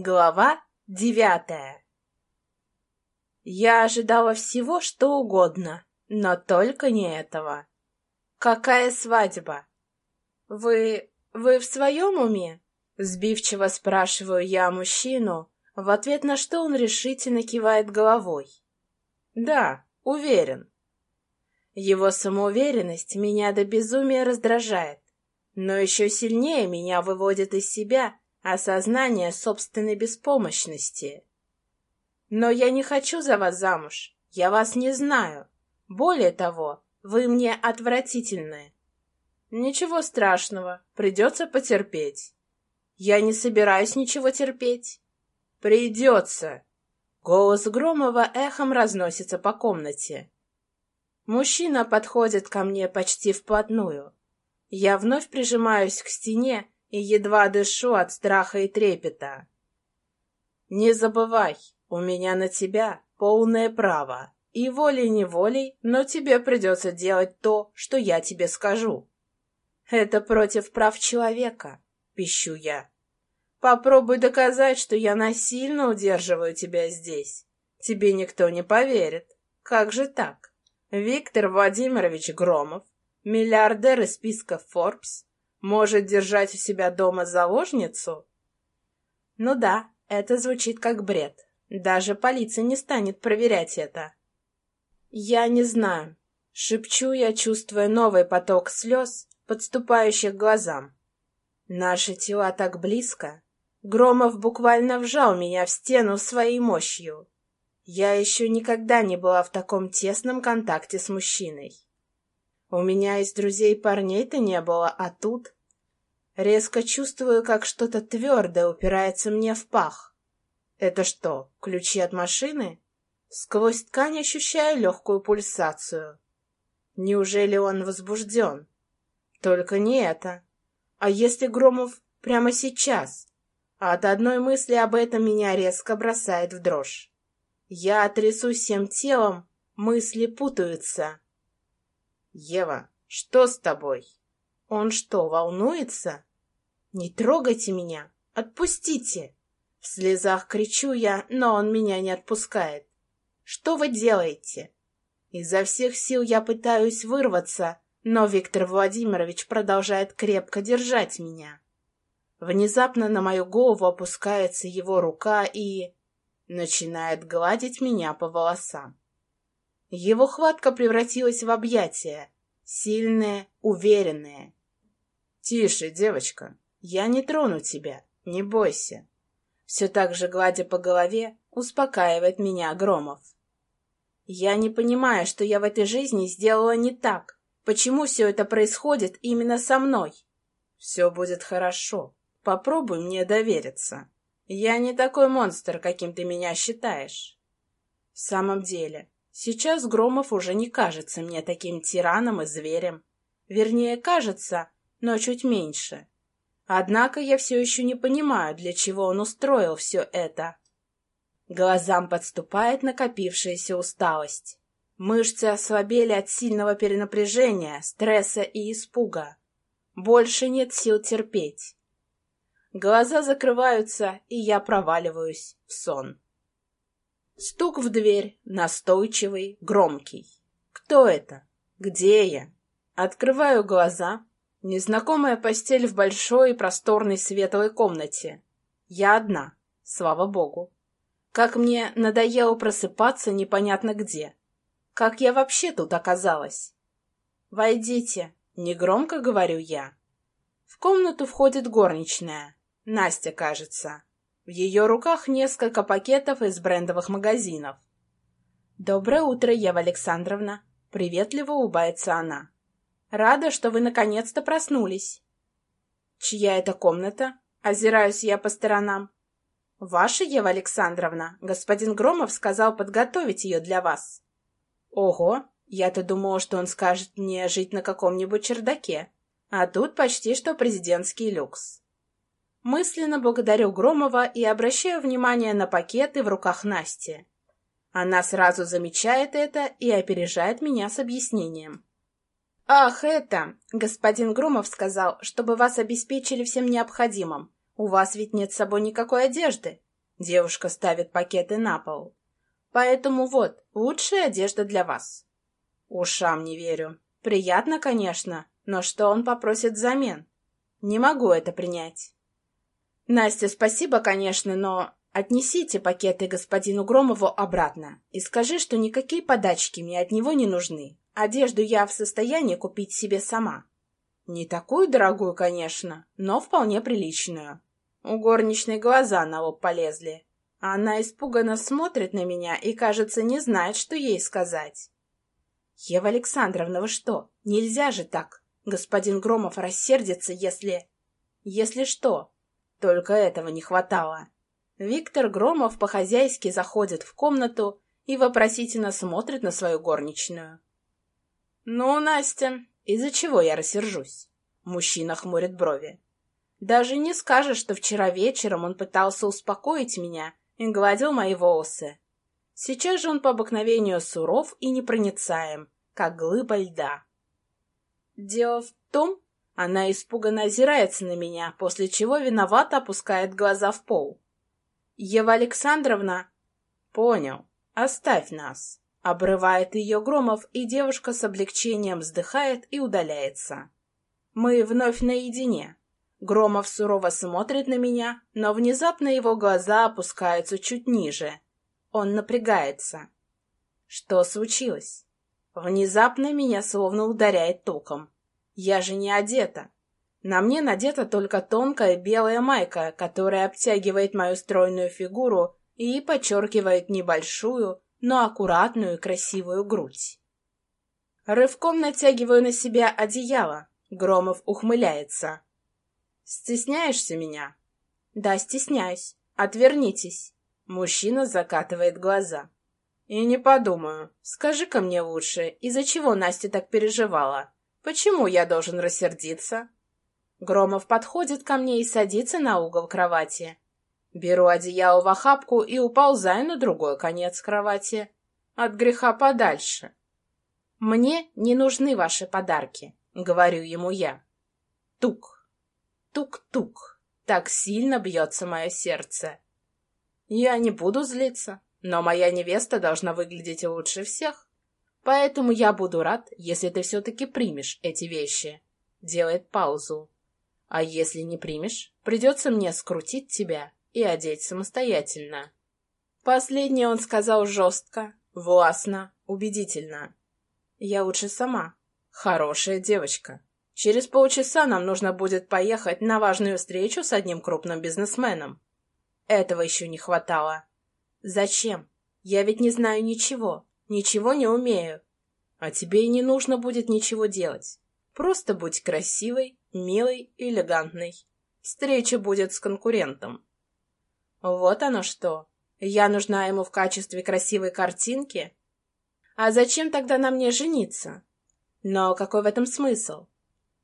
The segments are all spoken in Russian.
Глава девятая Я ожидала всего, что угодно, но только не этого. Какая свадьба? Вы... вы в своем уме? Сбивчиво спрашиваю я мужчину, в ответ на что он решительно кивает головой. Да, уверен. Его самоуверенность меня до безумия раздражает, но еще сильнее меня выводит из себя осознание собственной беспомощности. Но я не хочу за вас замуж, я вас не знаю. Более того, вы мне отвратительны. Ничего страшного, придется потерпеть. Я не собираюсь ничего терпеть. Придется. Голос Громова эхом разносится по комнате. Мужчина подходит ко мне почти вплотную. Я вновь прижимаюсь к стене и едва дышу от страха и трепета. Не забывай, у меня на тебя полное право, и волей-неволей, но тебе придется делать то, что я тебе скажу. Это против прав человека, пищу я. Попробуй доказать, что я насильно удерживаю тебя здесь. Тебе никто не поверит. Как же так? Виктор Владимирович Громов, миллиардер из списка Forbes, может держать у себя дома заложницу? Ну да, это звучит как бред. Даже полиция не станет проверять это. Я не знаю. Шепчу я, чувствуя новый поток слез, подступающих к глазам. Наши тела так близко. Громов буквально вжал меня в стену своей мощью. Я еще никогда не была в таком тесном контакте с мужчиной. У меня из друзей парней-то не было, а тут... Резко чувствую, как что-то твердое упирается мне в пах. Это что, ключи от машины? Сквозь ткань ощущаю легкую пульсацию. Неужели он возбужден? Только не это. А если Громов прямо сейчас? А от одной мысли об этом меня резко бросает в дрожь. Я трясусь всем телом, мысли путаются. «Ева, что с тобой?» «Он что, волнуется?» «Не трогайте меня! Отпустите!» В слезах кричу я, но он меня не отпускает. «Что вы делаете?» Изо всех сил я пытаюсь вырваться, но Виктор Владимирович продолжает крепко держать меня. Внезапно на мою голову опускается его рука и... начинает гладить меня по волосам. Его хватка превратилась в объятия, сильное, уверенное. «Тише, девочка, я не трону тебя, не бойся». Все так же, гладя по голове, успокаивает меня Громов. «Я не понимаю, что я в этой жизни сделала не так. Почему все это происходит именно со мной?» «Все будет хорошо. Попробуй мне довериться. Я не такой монстр, каким ты меня считаешь». «В самом деле, Сейчас Громов уже не кажется мне таким тираном и зверем. Вернее, кажется, но чуть меньше. Однако я все еще не понимаю, для чего он устроил все это. Глазам подступает накопившаяся усталость. Мышцы ослабели от сильного перенапряжения, стресса и испуга. Больше нет сил терпеть. Глаза закрываются, и я проваливаюсь в сон. Стук в дверь, настойчивый, громкий. Кто это? Где я? Открываю глаза. Незнакомая постель в большой и просторной светлой комнате. Я одна, слава богу. Как мне надоело просыпаться непонятно где. Как я вообще тут оказалась? «Войдите», — негромко говорю я. В комнату входит горничная. Настя, кажется. В ее руках несколько пакетов из брендовых магазинов. «Доброе утро, Ева Александровна!» — приветливо улыбается она. «Рада, что вы наконец-то проснулись». «Чья это комната?» — озираюсь я по сторонам. «Ваша, Ева Александровна. Господин Громов сказал подготовить ее для вас». «Ого! Я-то думала, что он скажет мне жить на каком-нибудь чердаке. А тут почти что президентский люкс». Мысленно благодарю Громова и обращаю внимание на пакеты в руках Насти. Она сразу замечает это и опережает меня с объяснением. «Ах, это! Господин Громов сказал, чтобы вас обеспечили всем необходимым. У вас ведь нет с собой никакой одежды. Девушка ставит пакеты на пол. Поэтому вот, лучшая одежда для вас. Ушам не верю. Приятно, конечно, но что он попросит взамен? Не могу это принять. Настя, спасибо, конечно, но отнесите пакеты господину Громову обратно и скажи, что никакие подачки мне от него не нужны. Одежду я в состоянии купить себе сама. Не такую дорогую, конечно, но вполне приличную. У горничной глаза на лоб полезли. Она испуганно смотрит на меня и, кажется, не знает, что ей сказать. «Ева Александровна, вы что? Нельзя же так! Господин Громов рассердится, если...» «Если что?» Только этого не хватало. Виктор Громов по-хозяйски заходит в комнату и вопросительно смотрит на свою горничную. «Ну, Настя, из-за чего я рассержусь?» Мужчина хмурит брови. «Даже не скажешь, что вчера вечером он пытался успокоить меня и гладил мои волосы. Сейчас же он по обыкновению суров и непроницаем, как глыба льда. Дело в том, она испуганно озирается на меня, после чего виновато опускает глаза в пол. «Ева Александровна...» «Понял. Оставь нас». Обрывает ее Громов, и девушка с облегчением вздыхает и удаляется. Мы вновь наедине. Громов сурово смотрит на меня, но внезапно его глаза опускаются чуть ниже. Он напрягается. Что случилось? Внезапно меня словно ударяет током. Я же не одета. На мне надета только тонкая белая майка, которая обтягивает мою стройную фигуру и подчеркивает небольшую, но аккуратную и красивую грудь. Рывком натягиваю на себя одеяло. Громов ухмыляется. «Стесняешься меня?» «Да, стесняюсь. Отвернитесь». Мужчина закатывает глаза. «И не подумаю. Скажи-ка мне лучше, из-за чего Настя так переживала? Почему я должен рассердиться?» Громов подходит ко мне и садится на угол кровати. Беру одеяло в охапку и уползаю на другой конец кровати. От греха подальше. «Мне не нужны ваши подарки», — говорю ему я. Тук, тук-тук, так сильно бьется мое сердце. Я не буду злиться, но моя невеста должна выглядеть лучше всех. Поэтому я буду рад, если ты все-таки примешь эти вещи. Делает паузу. А если не примешь, придется мне скрутить тебя и одеть самостоятельно. Последнее он сказал жестко, властно, убедительно. Я лучше сама. Хорошая девочка. Через полчаса нам нужно будет поехать на важную встречу с одним крупным бизнесменом. Этого еще не хватало. Зачем? Я ведь не знаю ничего, ничего не умею. А тебе и не нужно будет ничего делать. Просто будь красивой, милой и элегантной. Встреча будет с конкурентом. Вот оно что. Я нужна ему в качестве красивой картинки? А зачем тогда на мне жениться? Но какой в этом смысл?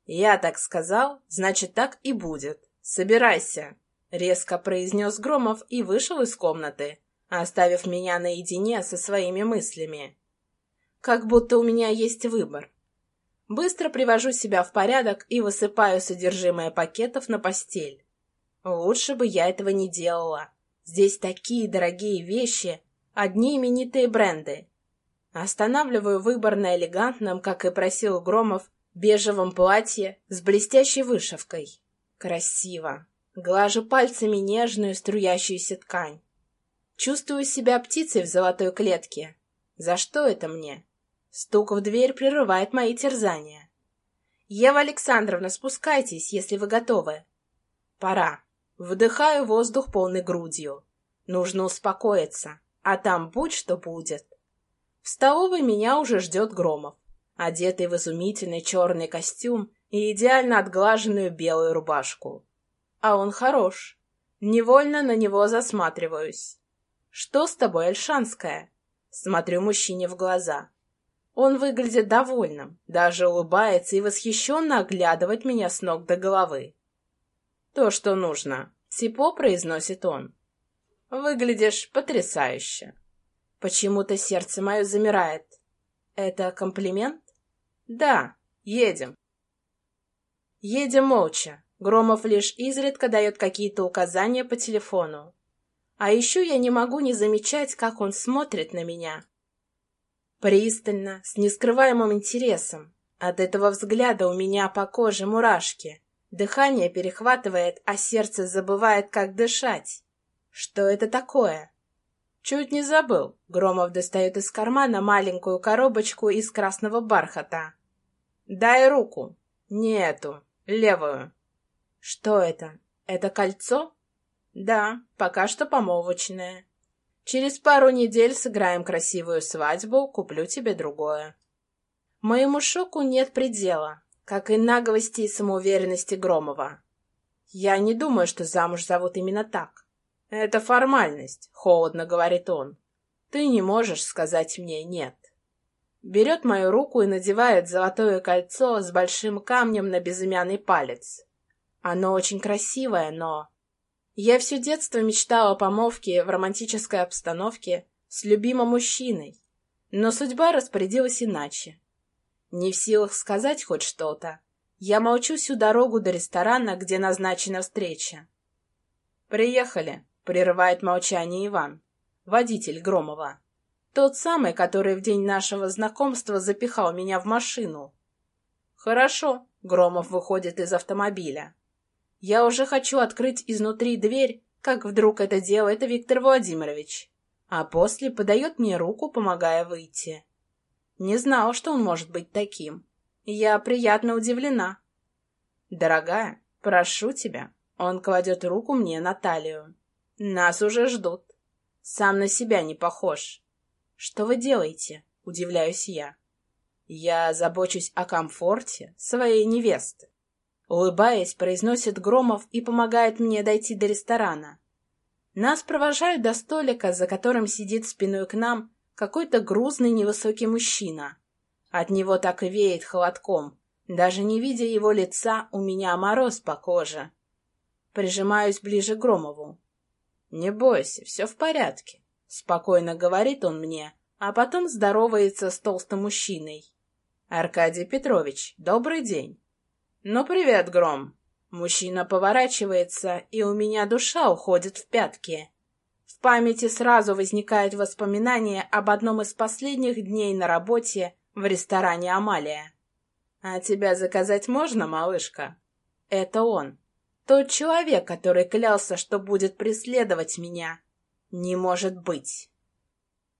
Я так сказал, значит, так и будет. Собирайся, резко произнес Громов и вышел из комнаты, оставив меня наедине со своими мыслями. Как будто у меня есть выбор. Быстро привожу себя в порядок и высыпаю содержимое пакетов на постель. Лучше бы я этого не делала. Здесь такие дорогие вещи, одни именитые бренды. Останавливаю выбор на элегантном, как и просил Громов, бежевом платье с блестящей вышивкой. Красиво. Глажу пальцами нежную струящуюся ткань. Чувствую себя птицей в золотой клетке. За что это мне? Стук в дверь прерывает мои терзания. «Ева Александровна, спускайтесь, если вы готовы». «Пора». Вдыхаю воздух полной грудью. Нужно успокоиться, а там будь что будет. В столовой меня уже ждет Громов, одетый в изумительный черный костюм и идеально отглаженную белую рубашку. А он хорош. Невольно на него засматриваюсь. «Что с тобой, Альшанская?» Смотрю мужчине в глаза. Он выглядит довольным, даже улыбается и восхищенно оглядывает меня с ног до головы. «То, что нужно», — тепло произносит он. «Выглядишь потрясающе». Почему-то сердце мое замирает. «Это комплимент?» «Да, едем». Едем молча. Громов лишь изредка дает какие-то указания по телефону. А еще я не могу не замечать, как он смотрит на меня. Пристально, с нескрываемым интересом. От этого взгляда у меня по коже мурашки. Дыхание перехватывает, а сердце забывает, как дышать. Что это такое? Чуть не забыл. Громов достает из кармана маленькую коробочку из красного бархата. Дай руку. Не эту, левую. Что это? Это кольцо? Да, пока что помолвочное. Через пару недель сыграем красивую свадьбу, куплю тебе другое. Моему шоку нет предела, как и наглости и самоуверенности Громова. Я не думаю, что замуж зовут именно так. Это формальность, холодно говорит он. Ты не можешь сказать мне «нет». Берет мою руку и надевает золотое кольцо с большим камнем на безымянный палец. Оно очень красивое, но я все детство мечтала о помолвке в романтической обстановке с любимым мужчиной, но судьба распорядилась иначе. Не в силах сказать хоть что-то, я молчу всю дорогу до ресторана, где назначена встреча. «Приехали», — прерывает молчание Иван, водитель Громова. Тот самый, который в день нашего знакомства запихал меня в машину. «Хорошо», — Громов выходит из автомобиля. Я уже хочу открыть изнутри дверь, как вдруг это делает Виктор Владимирович, а после подает мне руку, помогая выйти. Не знал, что он может быть таким. Я приятно удивлена. «Дорогая, прошу тебя». Он кладет руку мне на талию. «Нас уже ждут. Сам на себя не похож». «Что вы делаете?» — удивляюсь я. «Я забочусь о комфорте своей невесты. Улыбаясь, произносит Громов и помогает мне дойти до ресторана. Нас провожают до столика, за которым сидит спиной к нам какой-то грузный невысокий мужчина. От него так и веет холодком. Даже не видя его лица, у меня мороз по коже. Прижимаюсь ближе к Громову. «Не бойся, все в порядке», — спокойно говорит он мне, а потом здоровается с толстым мужчиной. «Аркадий Петрович, добрый день». «Ну, привет, Гром!» Мужчина поворачивается, и у меня душа уходит в пятки. В памяти сразу возникает воспоминание об одном из последних дней на работе в ресторане «Амалия». «А тебя заказать можно, малышка?» Это он. Тот человек, который клялся, что будет преследовать меня. Не может быть.